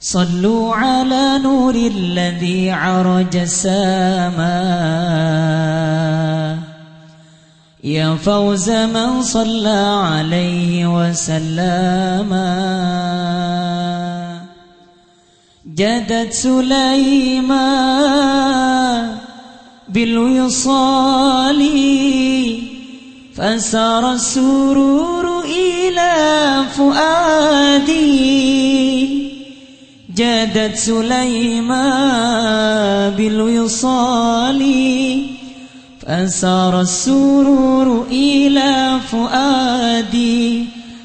صلوا على نور الذي عرج السماء يا فوز من صلى عليه وسلم جدت سليما بالوصال فسار السرور إلى فؤادي. نادت سليما بالوصال فأسار السرور إلى فؤادي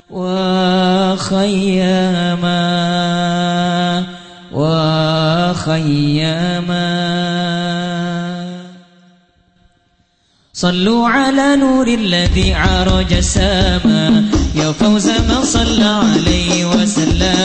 وخياما وخياما. صلوا على نور الذي عرج سما يا فوز من صلى عليه وسلم.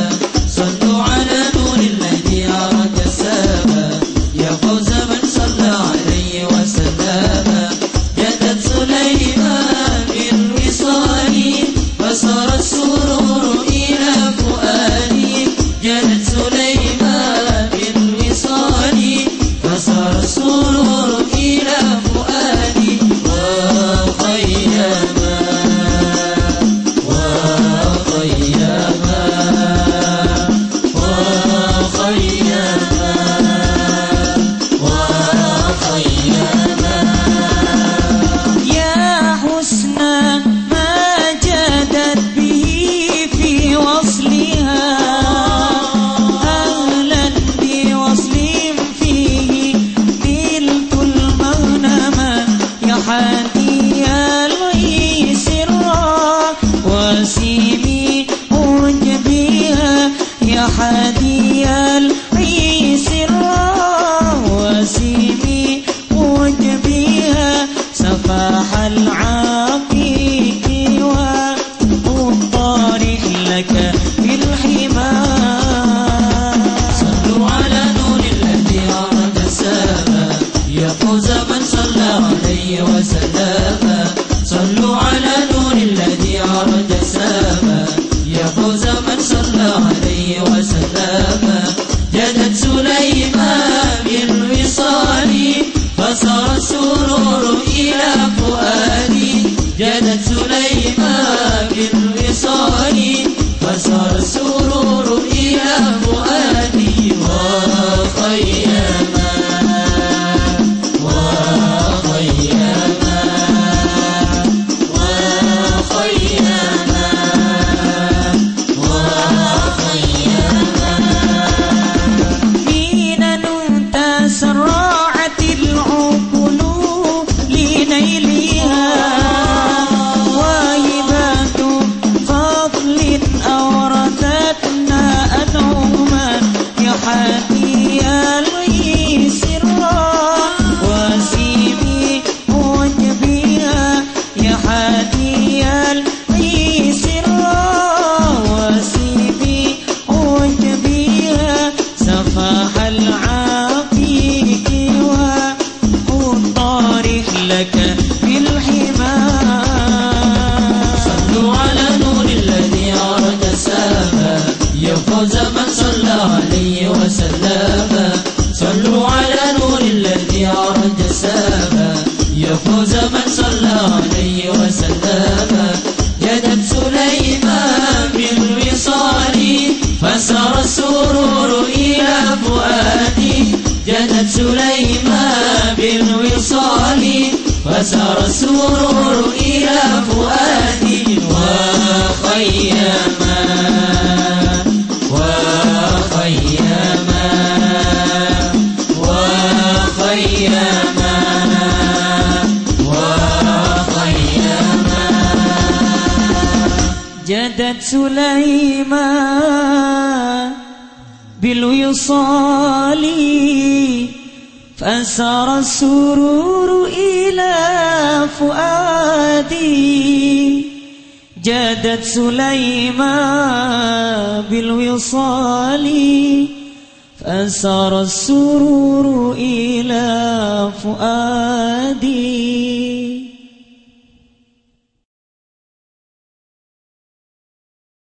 Pasa solo Sasura. فوز من صلى عليه وسلم. صلوا على نور الذي عرج السماء يا فوز من صلى عليه وسلم. جذب سليمان بالوصال. فسر السرور إلى فؤادي جذب سليمان بالوصال. فسر السرور إلى فؤادي وخيما سليمان بالوصال فسار السرور إلى فؤادي. جادت سليمان بالوصال فسار السرور إلى فؤادي.